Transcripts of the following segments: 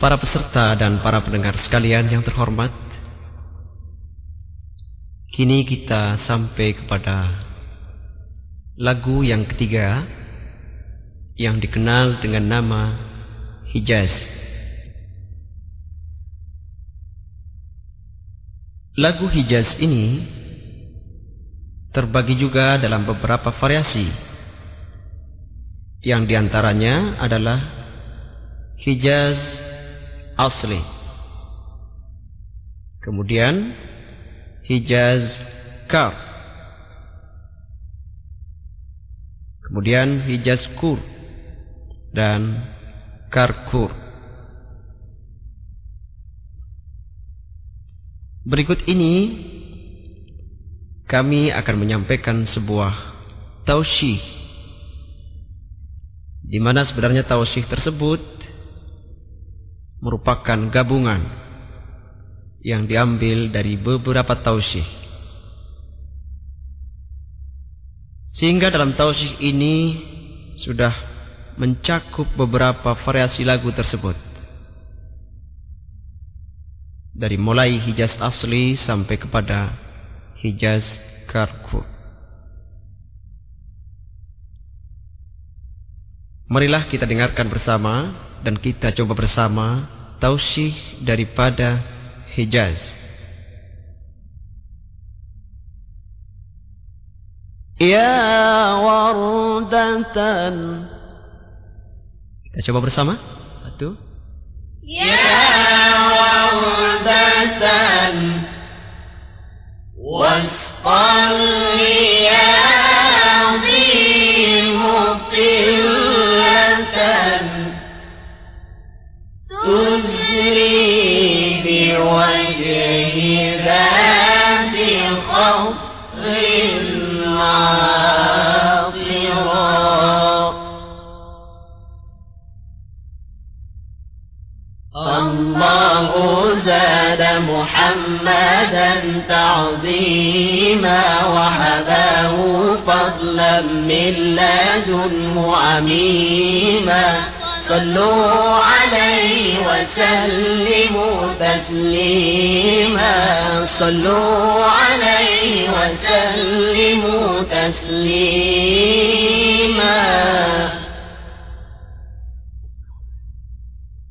Para peserta dan para pendengar sekalian yang terhormat, kini kita sampai kepada lagu yang ketiga yang dikenal dengan nama Hijaz. Lagu Hijaz ini terbagi juga dalam beberapa variasi. Yang di antaranya adalah Hijaz asli. Kemudian Hijaz Kar. Kemudian Hijaz Kur dan Karkur. Berikut ini kami akan menyampaikan sebuah tausyih di mana sebenarnya tausyih tersebut merupakan gabungan yang diambil dari beberapa tausih. Sehingga dalam tausih ini sudah mencakup beberapa variasi lagu tersebut. Dari mulai Hijaz asli sampai kepada Hijaz karku. Marilah kita dengarkan bersama dan kita coba bersama tausih daripada Hijaz. Ya wardatan. Kita coba bersama. Satu. Ya wardatan تعظيما وحباه فضلا من لدنه عميما. صلوا عليه وسلموا تسليما. صلوا عليه وسلموا تسليما.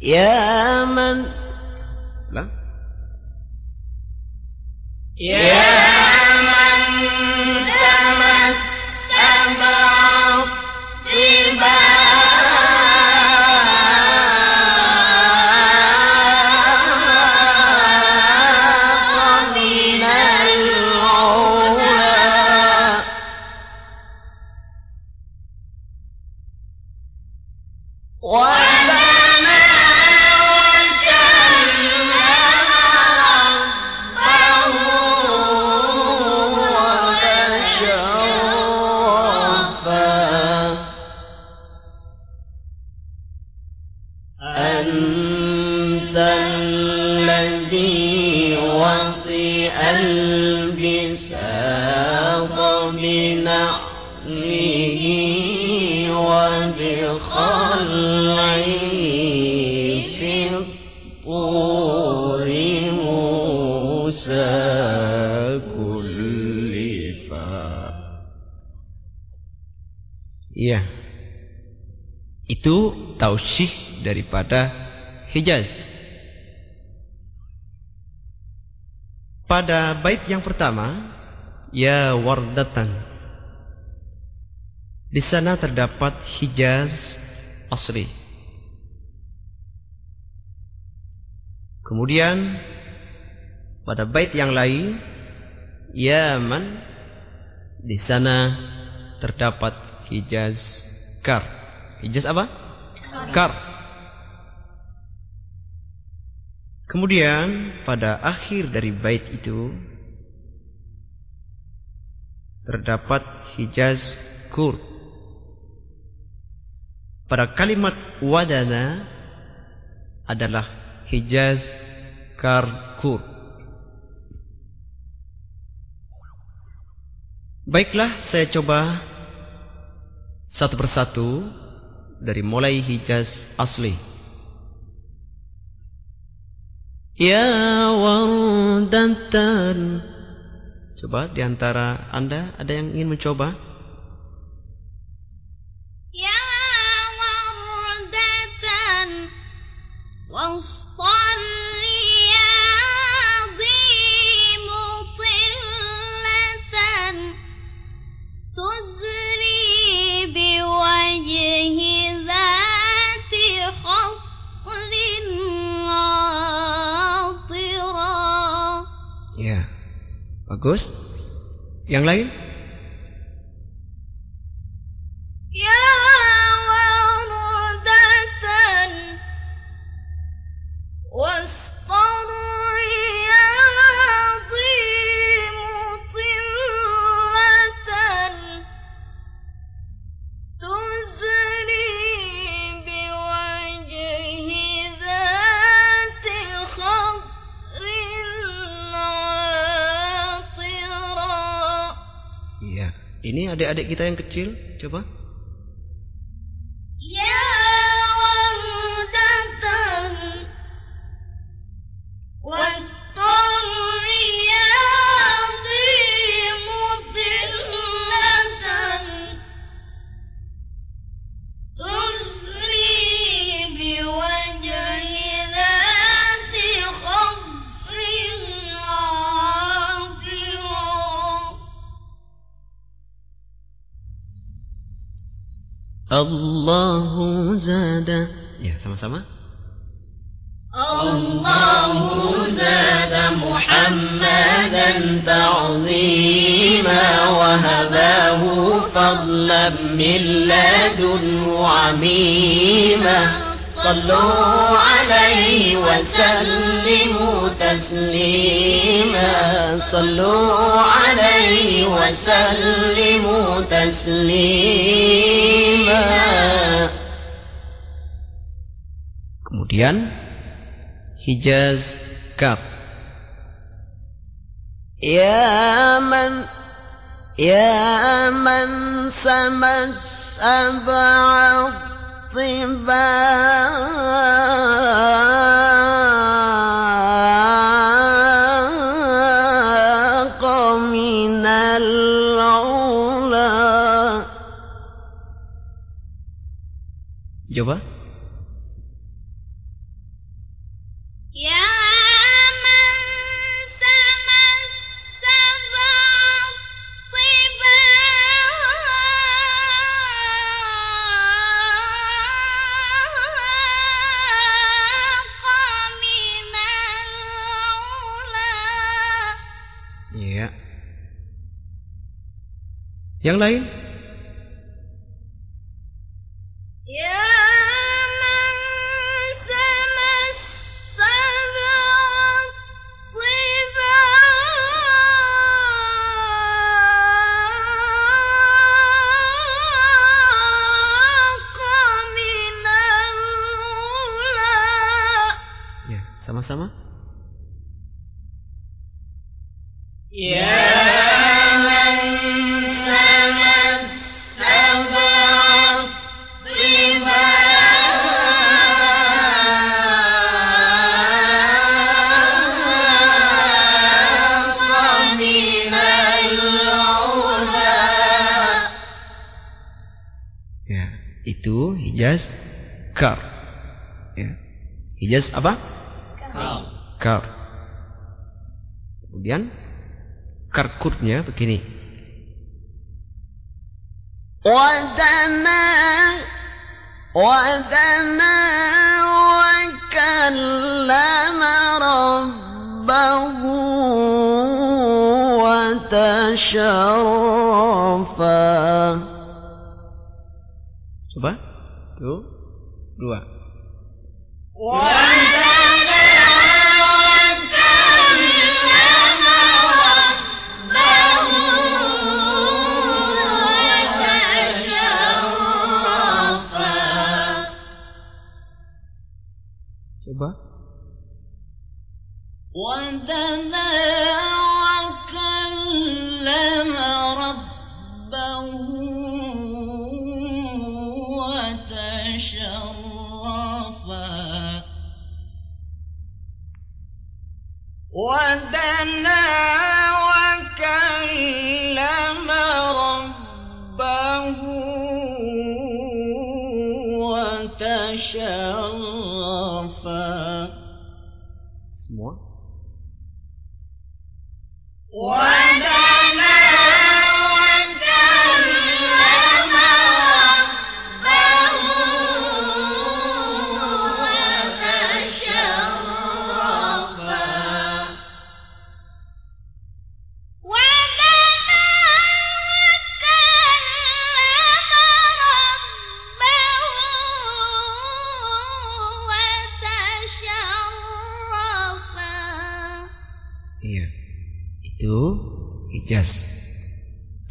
يا من Yeah. tausih daripada Hijaz. Pada bait yang pertama, ya wardatan. Di sana terdapat Hijaz asli. Kemudian pada bait yang lain, ya man. Di sana terdapat Hijaz kar. Hijaz apa? Kar. Kemudian pada akhir dari bait itu terdapat hijaz kur. Pada kalimat wadana adalah hijaz kar kur. Baiklah, saya coba satu persatu dari mulai Hijaz asli. Ya wardatan. Coba di antara Anda ada yang ingin mencoba? Bagus. Yang lain? Kita yang kecil, coba. الله زاد يا سما سما الله زاد محمدا تعظيما وهباه فضلا من لدنه عميما صلوا عليه وسلموا تسليما. صلوا عليه وسلموا تسليما. Kemudian Hijaz Kaf Ya man Ya man sama sab'a الطِّبَاعَ Yang lain? Hijaz apa? Kar. Kar. Kemudian karkutnya begini. Wadana Wadana wa kallama rabbahu wa tasharrafa Coba satu, dua. Coba. شرفا Some more. Yes.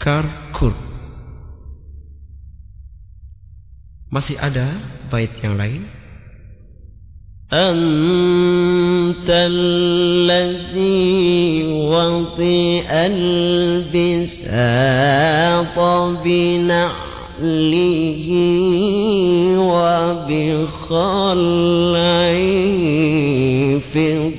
Karkur. Masih ada bait yang lain? Anta allazi wati'a al-bisata bina'lihi wa bi khallai fi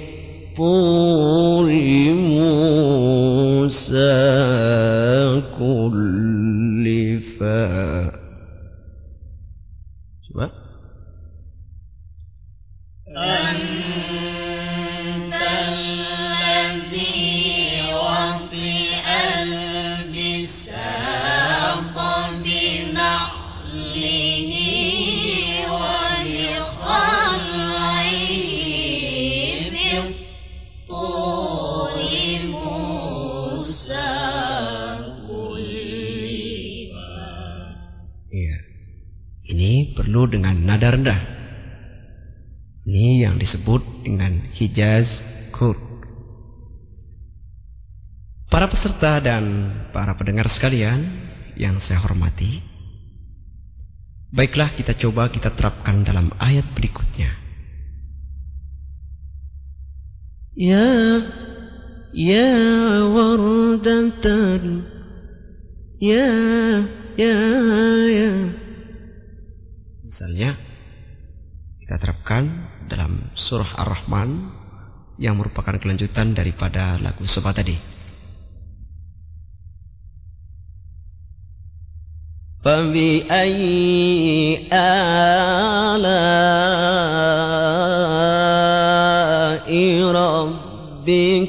dengan Hijaz Kur. Para peserta dan para pendengar sekalian yang saya hormati, baiklah kita coba kita terapkan dalam ayat berikutnya. Ya, ya wardatan, ya, ya, ya. Misalnya kita terapkan dalam surah Ar-Rahman yang merupakan kelanjutan daripada lagu sobat tadi. فبأي آلاء ربكما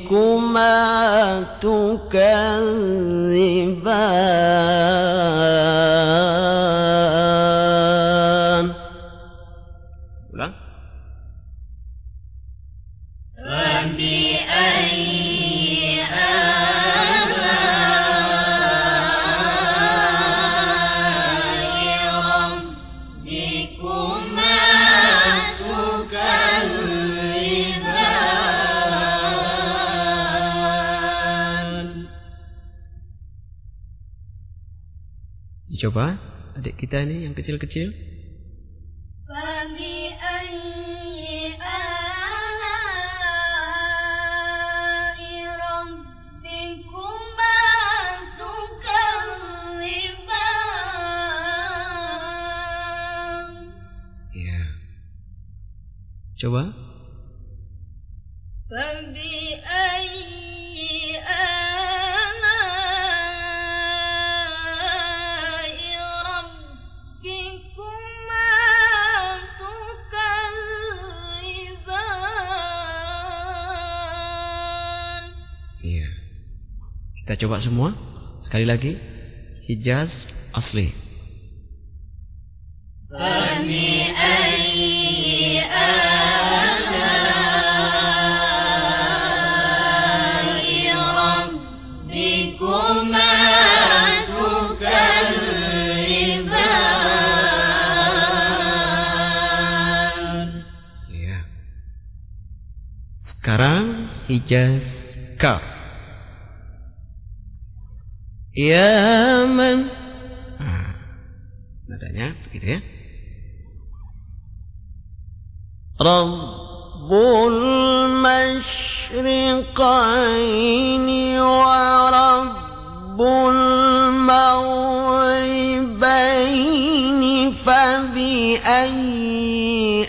Coba adik kita ini yang kecil-kecil. Kita coba semua. Sekali lagi. Hijaz asli. Ya. Sekarang Hijaz Kaf. Ya man. Nah, nadanya begitu ya. Rabbul masyriqaini wa rabbul maghribaini fabi ayyi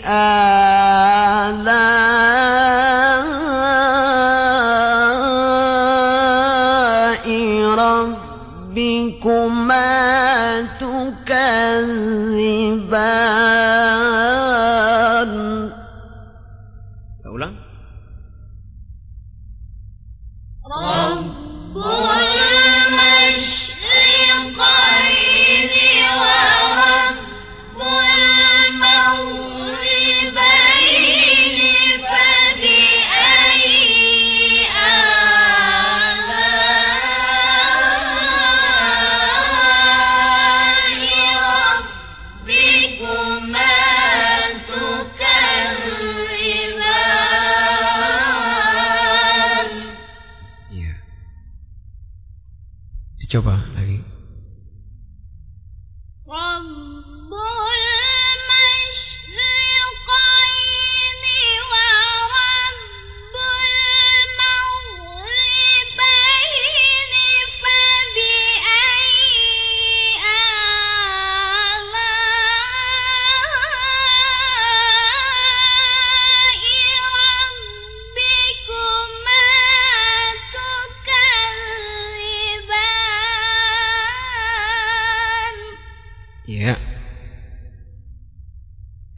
Coba lagi.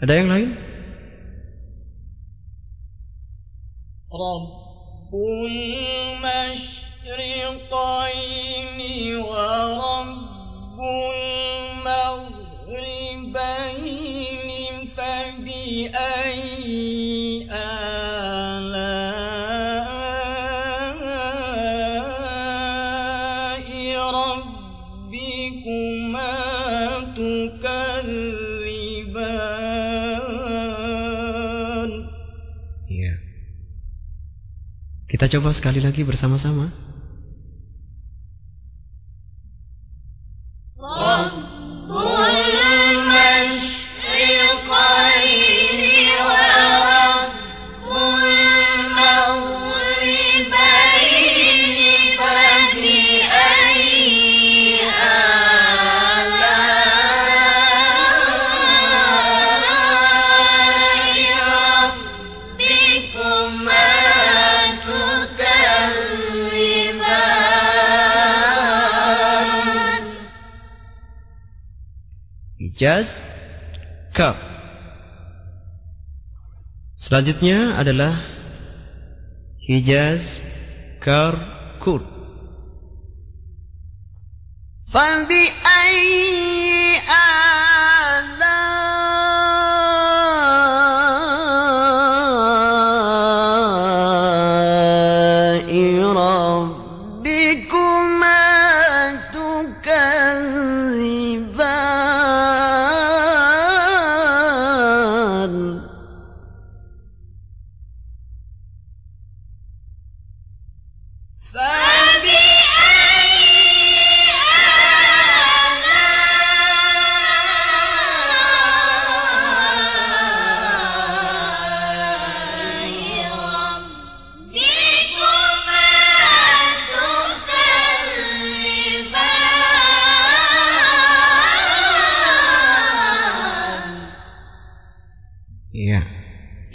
đáng nói. Kita coba sekali lagi bersama-sama. Selanjutnya adalah Hijaz Kar Kur Ayyi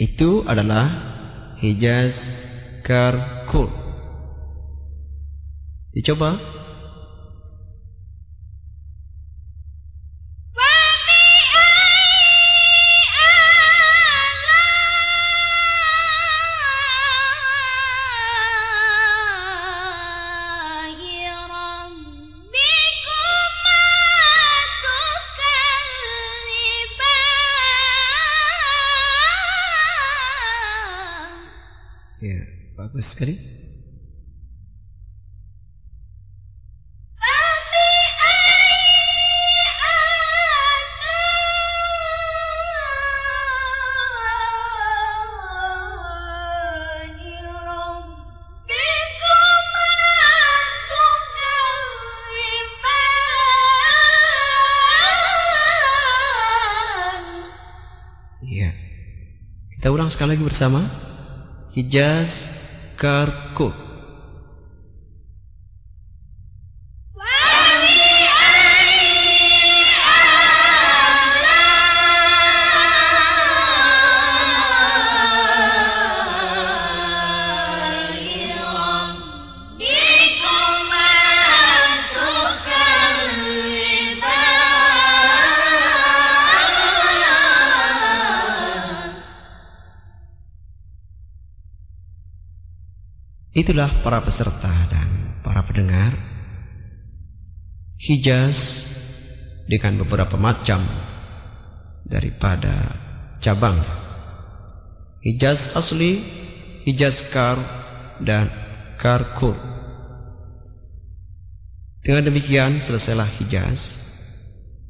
itu adalah Hijaz Karkur. Dicoba sekali lagi bersama Hijaz Karkuk Itulah para peserta dan para pendengar. Hijaz dengan beberapa macam daripada cabang. Hijaz asli, Hijaz kar, dan karkur. Dengan demikian selesailah Hijaz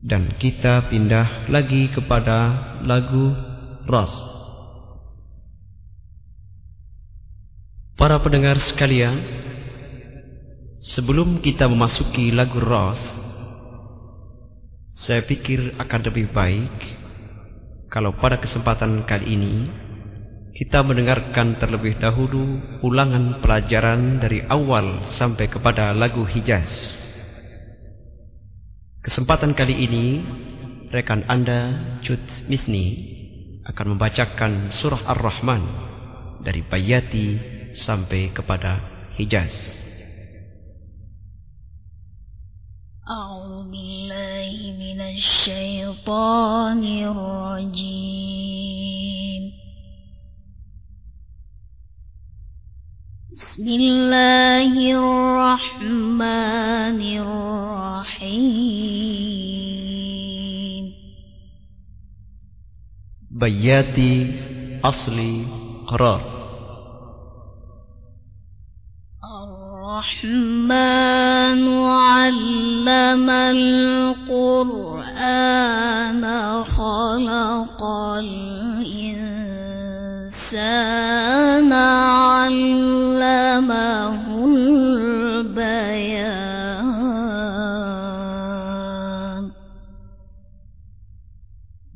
dan kita pindah lagi kepada lagu Ras. Para pendengar sekalian, sebelum kita memasuki lagu Ras, saya pikir akan lebih baik kalau pada kesempatan kali ini kita mendengarkan terlebih dahulu ulangan pelajaran dari awal sampai kepada lagu Hijaz. Kesempatan kali ini rekan Anda Cut Misni akan membacakan surah Ar-Rahman dari Bayati sampai kepada Hijaz. Bismillahirrahmanirrahim. Bayati asli qarar. الرحمن علم القرآن خلق الإنسان علمه البيان.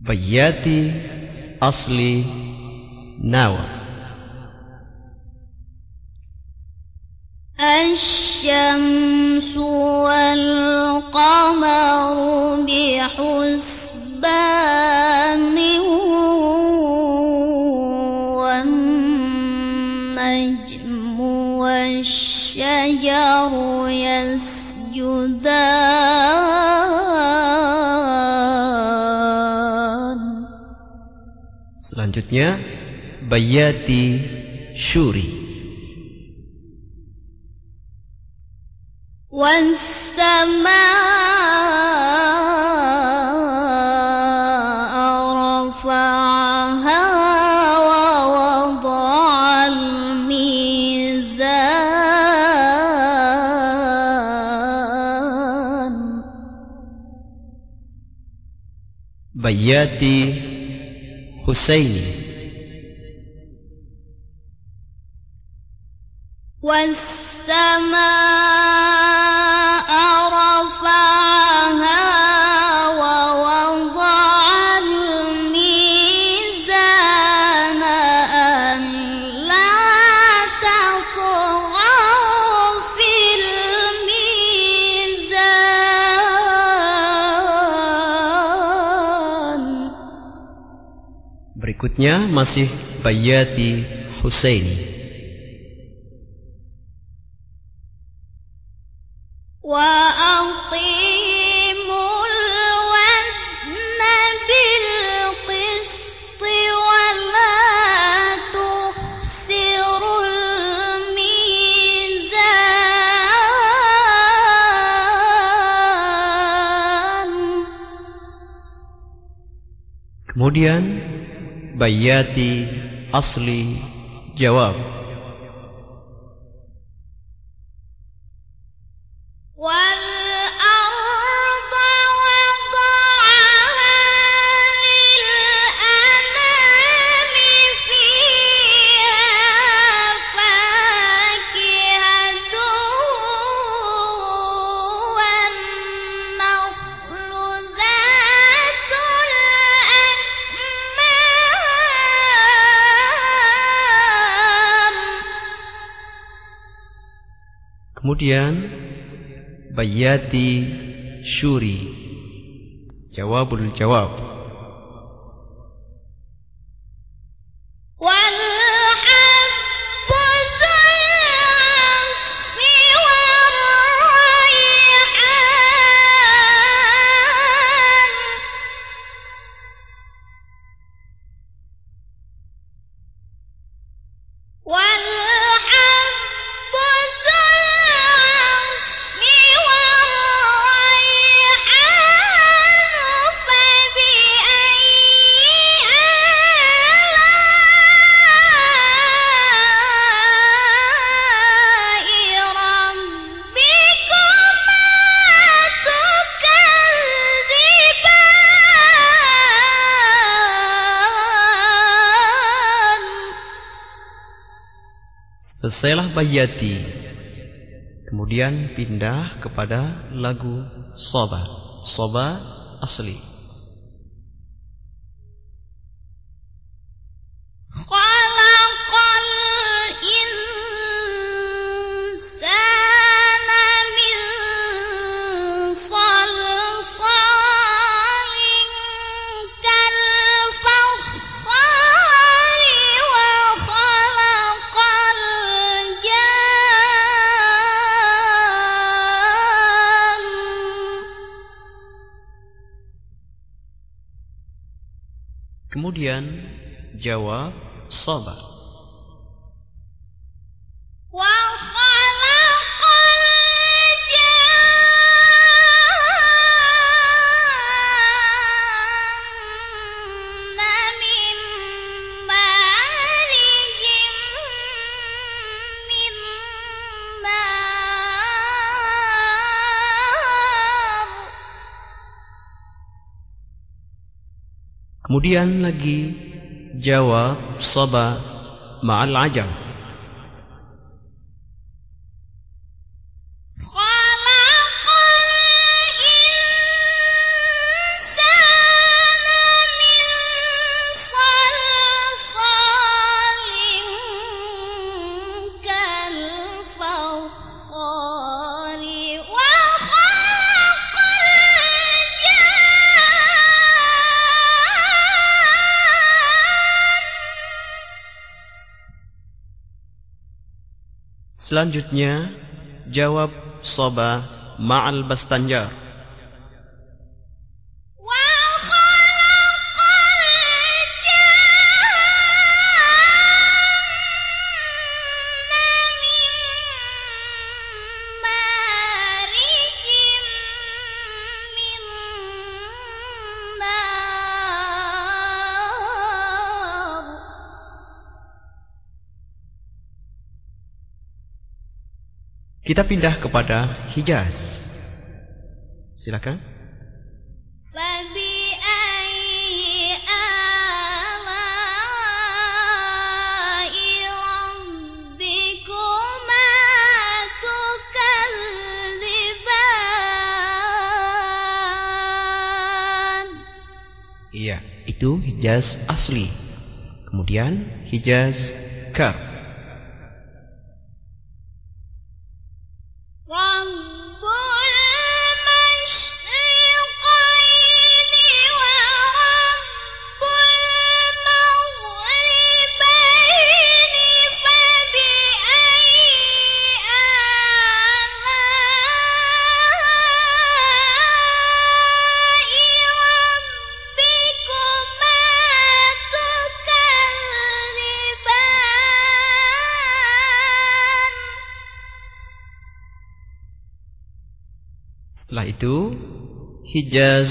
بياتي أصلي ناوى الشمس والقمر بحسبان والنجم والشجر يسجدان Selanjutnya Bayati Shuri بياتي حسيني والسماء Berikutnya masih Bayati Husaini. Kemudian Bayati Asli Jawab Kemudian Bayati Shuri Jawabul Jawab Selesailah Bayati. Kemudian pindah kepada lagu Soba. Soba asli. Kemudian jawab Soba. Kemudian lagi jawab Soba ma'al ajam. Selanjutnya jawab Soba ma'al bastanjar. Kita pindah kepada Hijaz. Silakan. Iya, itu Hijaz asli. Kemudian Hijaz Kar. Setelah itu Hijaz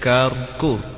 Karkur.